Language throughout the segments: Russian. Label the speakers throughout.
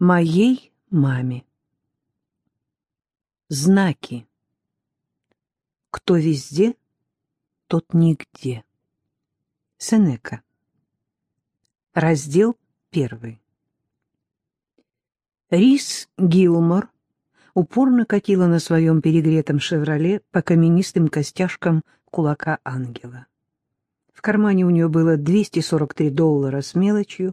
Speaker 1: Моей маме. Знаки. Кто везде, тот нигде. Сенека. Раздел первый. Рис Гилмор упорно катила на своем перегретом «Шевроле» по каменистым костяшкам кулака ангела. В кармане у нее было 243 доллара с мелочью,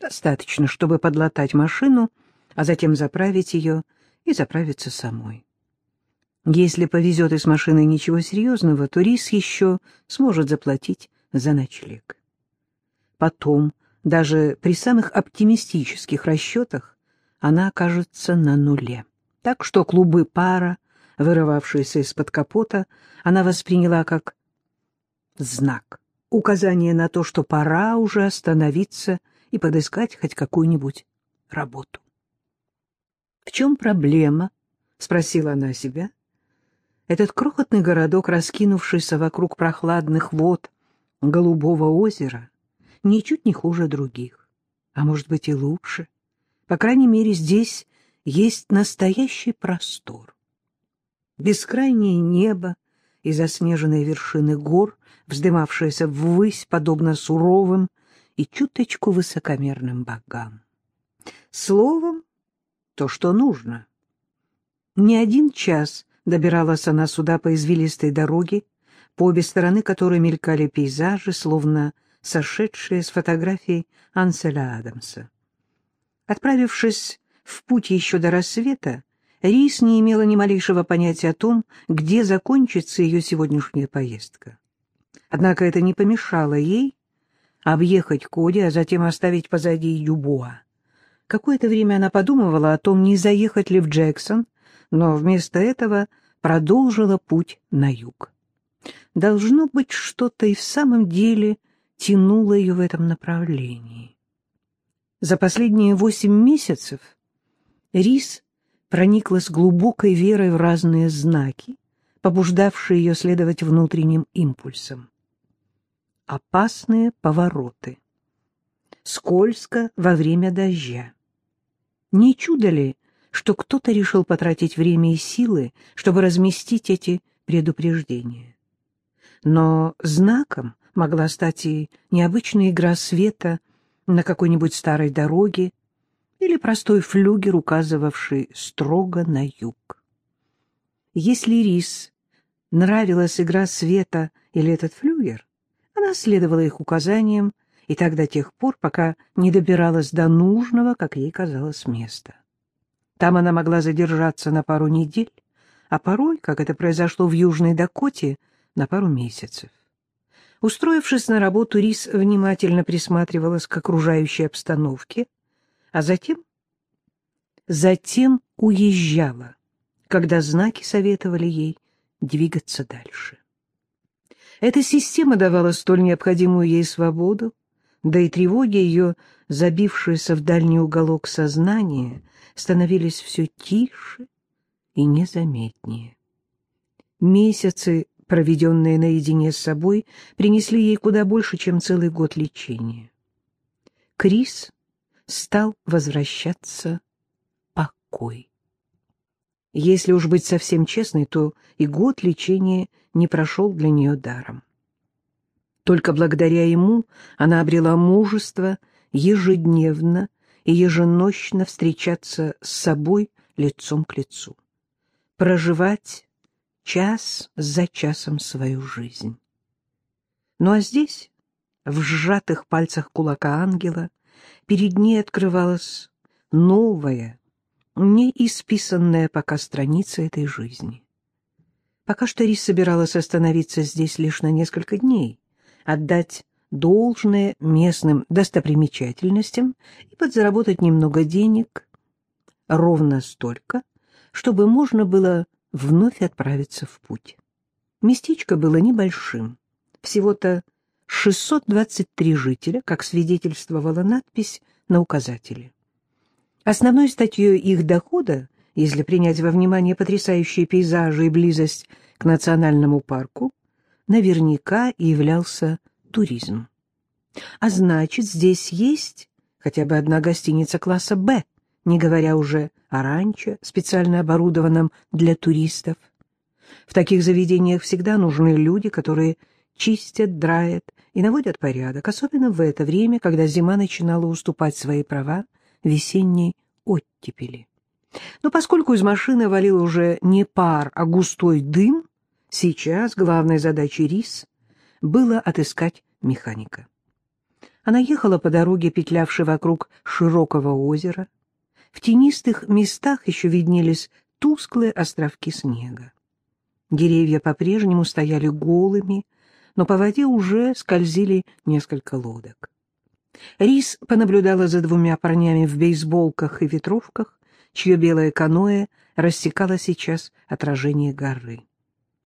Speaker 1: Достаточно, чтобы подлатать машину, а затем заправить ее и заправиться самой. Если повезет и с машиной ничего серьезного, то Рис еще сможет заплатить за ночлег. Потом, даже при самых оптимистических расчетах, она окажется на нуле. Так что клубы пара, вырывавшиеся из-под капота, она восприняла как знак, указание на то, что пора уже остановиться и подыскать хоть какую-нибудь работу. «В чем проблема?» — спросила она себя. Этот крохотный городок, раскинувшийся вокруг прохладных вод голубого озера, ничуть не хуже других, а может быть и лучше. По крайней мере, здесь есть настоящий простор. Бескрайнее небо и заснеженные вершины гор, вздымавшиеся ввысь, подобно суровым, и чуточку высокомерным богам. Словом, то, что нужно. Не один час добиралась она сюда по извилистой дороге, по обе стороны которой мелькали пейзажи, словно сошедшие с фотографий Анселя Адамса. Отправившись в путь еще до рассвета, Рис не имела ни малейшего понятия о том, где закончится ее сегодняшняя поездка. Однако это не помешало ей объехать Коди, а затем оставить позади Дюбуа. Какое-то время она подумывала о том, не заехать ли в Джексон, но вместо этого продолжила путь на юг. Должно быть, что-то и в самом деле тянуло ее в этом направлении. За последние восемь месяцев Рис прониклась глубокой верой в разные знаки, побуждавшие ее следовать внутренним импульсам опасные повороты. Скользко во время дождя. Не чудо ли, что кто-то решил потратить время и силы, чтобы разместить эти предупреждения? Но знаком могла стать и необычная игра света на какой-нибудь старой дороге или простой флюгер, указывавший строго на юг. Если Рис нравилась игра света или этот флюгер, она следовала их указаниям, и так до тех пор, пока не добиралась до нужного, как ей казалось, места. Там она могла задержаться на пару недель, а порой, как это произошло в Южной Дакоте, на пару месяцев. Устроившись на работу, Рис внимательно присматривалась к окружающей обстановке, а затем... Затем уезжала, когда знаки советовали ей двигаться дальше. Эта система давала столь необходимую ей свободу, да и тревоги ее, забившиеся в дальний уголок сознания, становились все тише и незаметнее. Месяцы, проведенные наедине с собой, принесли ей куда больше, чем целый год лечения. Крис стал возвращаться покой. Если уж быть совсем честной, то и год лечения не прошел для нее даром. Только благодаря ему она обрела мужество ежедневно и еженощно встречаться с собой лицом к лицу, проживать час за часом свою жизнь. Ну а здесь, в сжатых пальцах кулака ангела, перед ней открывалась новая, не исписанная пока страница этой жизни. Пока что Рис собиралась остановиться здесь лишь на несколько дней, отдать должное местным достопримечательностям и подзаработать немного денег, ровно столько, чтобы можно было вновь отправиться в путь. Местечко было небольшим, всего-то 623 жителя, как свидетельствовала надпись на указателе. Основной статьей их дохода, если принять во внимание потрясающие пейзажи и близость к национальному парку, наверняка являлся туризм. А значит, здесь есть хотя бы одна гостиница класса «Б», не говоря уже о ранчо, специально оборудованном для туристов. В таких заведениях всегда нужны люди, которые чистят, драят и наводят порядок, особенно в это время, когда зима начинала уступать свои права весенней оттепели. Но поскольку из машины валил уже не пар, а густой дым, сейчас главной задачей Рис было отыскать механика. Она ехала по дороге, петлявшей вокруг широкого озера. В тенистых местах еще виднелись тусклые островки снега. Деревья по-прежнему стояли голыми, но по воде уже скользили несколько лодок. Рис понаблюдала за двумя парнями в бейсболках и ветровках, чье белое каноэ рассекало сейчас отражение горы.